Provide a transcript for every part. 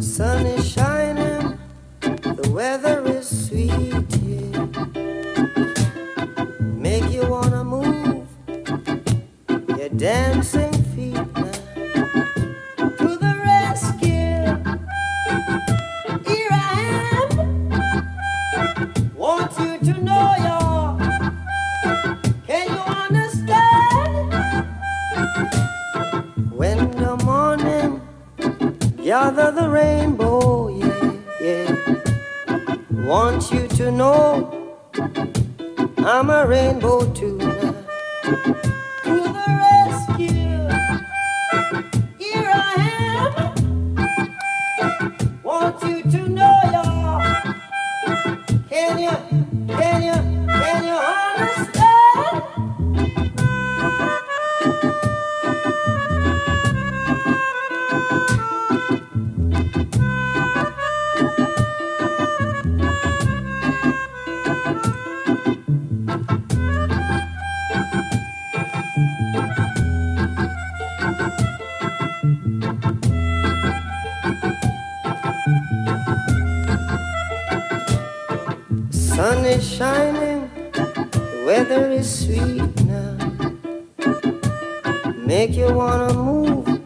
sun is shining, the weather is sweet here. Make you wanna move your dancing feet now to the rescue. Here I am. Want you to know y'all. Can you understand? When the gather the rainbow, yeah, yeah. Want you to know I'm a rainbow now. To the rescue. Sun is shining, the weather is sweet now. Make you wanna move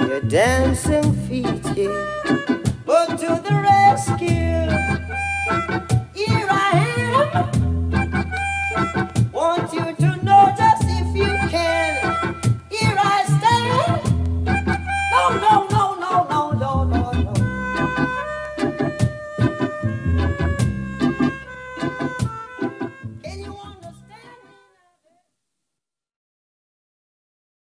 your dancing feet, yeah. But to the rescue,